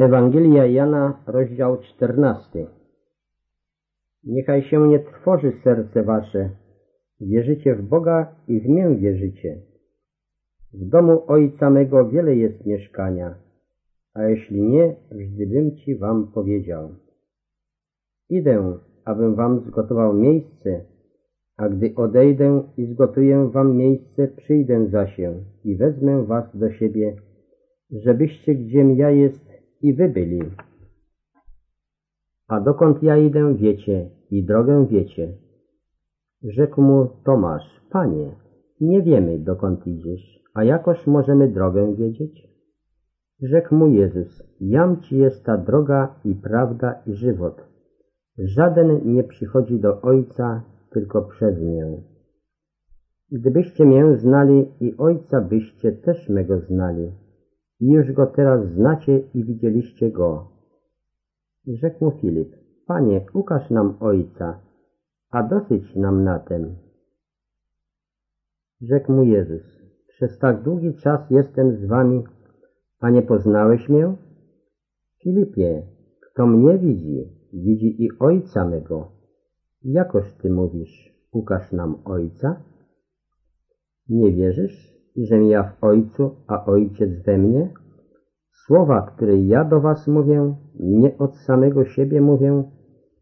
Ewangelia Jana, rozdział 14. Niechaj się nie trwoży serce wasze. Wierzycie w Boga i w mię wierzycie. W domu Ojca mego wiele jest mieszkania, a jeśli nie, bym ci wam powiedział. Idę, abym wam zgotował miejsce, a gdy odejdę i zgotuję wam miejsce, przyjdę za się i wezmę was do siebie, żebyście gdziem ja jest i wy byli. A dokąd ja idę, wiecie, i drogę wiecie. Rzekł mu Tomasz, Panie, nie wiemy, dokąd idziesz, a jakoż możemy drogę wiedzieć? Rzekł mu Jezus, jam ci jest ta droga i prawda i żywot. Żaden nie przychodzi do Ojca, tylko przez mię. Gdybyście mię znali i Ojca byście też mego znali. I już go teraz znacie i widzieliście go. Rzekł mu Filip, Panie, ukaż nam Ojca, a dosyć nam na tym. Rzekł mu Jezus, przez tak długi czas jestem z wami, a nie poznałeś mnie? Filipie, kto mnie widzi, widzi i Ojca mego. Jakoż ty mówisz, ukaż nam Ojca? Nie wierzysz, iżem ja w Ojcu, a Ojciec we mnie? Słowa, które ja do was mówię, nie od samego siebie mówię,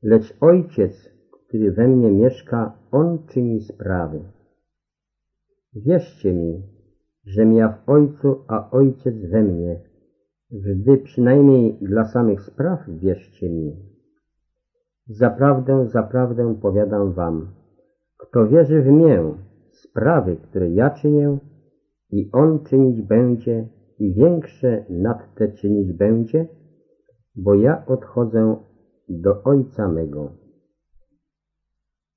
lecz Ojciec, który we mnie mieszka, On czyni sprawy. Wierzcie mi, żem ja w Ojcu, a Ojciec we mnie, gdy przynajmniej dla samych spraw wierzcie mi. Zaprawdę, zaprawdę powiadam wam, kto wierzy w mię, sprawy, które ja czynię, i on czynić będzie i większe nad te czynić będzie, bo ja odchodzę do Ojca mego.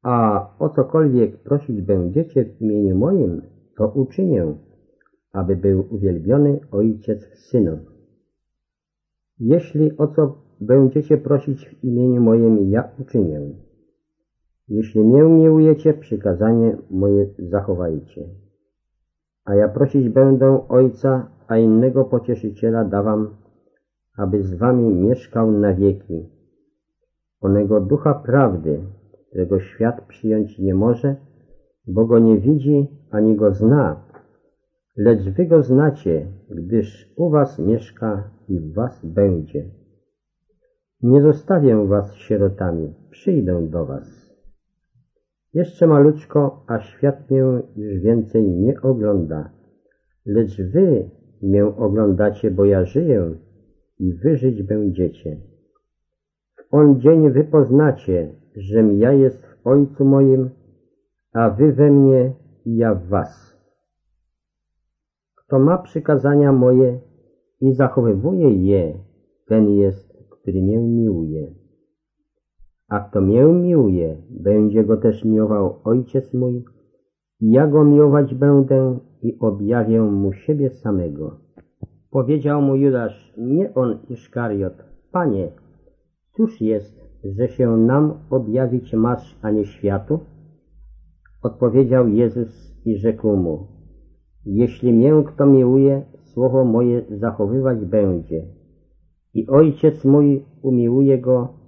A o cokolwiek prosić będziecie w imieniu moim, to uczynię, aby był uwielbiony Ojciec w Synu. Jeśli o co będziecie prosić w imieniu moim, ja uczynię. Jeśli mnie miłujecie, przykazanie moje zachowajcie. A ja prosić będę Ojca, a innego pocieszyciela dawam, aby z wami mieszkał na wieki. Onego ducha prawdy, którego świat przyjąć nie może, bo go nie widzi ani go zna, lecz wy go znacie, gdyż u was mieszka i w was będzie. Nie zostawię was sierotami, przyjdę do was. Jeszcze maluczko, a świat mnie już więcej nie ogląda. Lecz wy mię oglądacie, bo ja żyję i wy żyć będziecie. W on dzień wy poznacie, żem ja jest w Ojcu moim, a wy we mnie i ja w was. Kto ma przykazania moje i zachowywuje je, ten jest, który mię miłuje. A kto mię miłuje, będzie go też miłował Ojciec mój, i ja go miłować będę i objawię mu siebie samego. Powiedział mu Judasz, nie on Iszkariot, Panie, cóż jest, że się nam objawić masz, a nie światu? Odpowiedział Jezus i rzekł mu, jeśli mię kto miłuje, słowo moje zachowywać będzie. I Ojciec mój umiłuje go,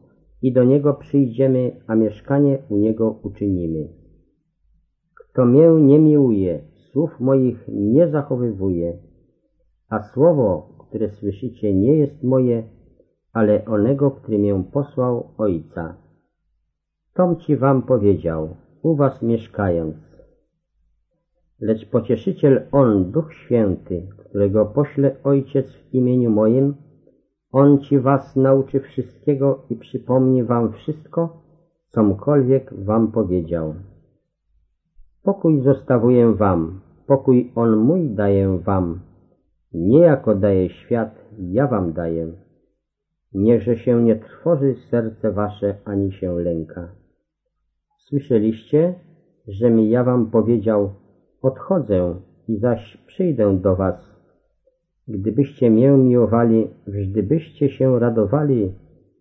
i do Niego przyjdziemy, a mieszkanie u Niego uczynimy. Kto mię nie miłuje, słów moich nie zachowywuje, a słowo, które słyszycie, nie jest moje, ale onego, który mię posłał Ojca. Tom ci wam powiedział, u was mieszkając. Lecz pocieszyciel On, Duch Święty, którego pośle Ojciec w imieniu moim, on ci was nauczy wszystkiego i przypomni wam wszystko, comkolwiek wam powiedział. Pokój zostawuję wam, pokój on mój daję wam. Nie jako daje świat, ja wam daję. Niechże się nie trwoży serce wasze, ani się lęka. Słyszeliście, że mi ja wam powiedział, odchodzę i zaś przyjdę do was, Gdybyście mię miłowali, wżdybyście się radowali,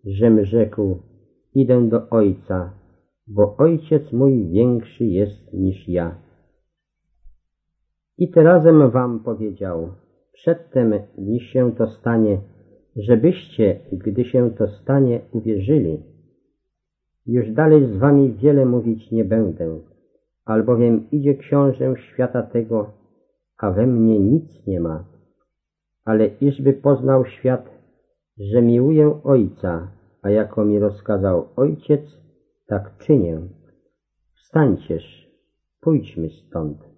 żem rzekł, idę do Ojca, bo Ojciec mój większy jest niż ja. I terazem wam powiedział, przedtem niż się to stanie, żebyście, gdy się to stanie, uwierzyli. Już dalej z wami wiele mówić nie będę, albowiem idzie książę świata tego, a we mnie nic nie ma. Ale iżby poznał świat, że miłuję Ojca, a jako mi rozkazał Ojciec, tak czynię. Wstańcież, pójdźmy stąd.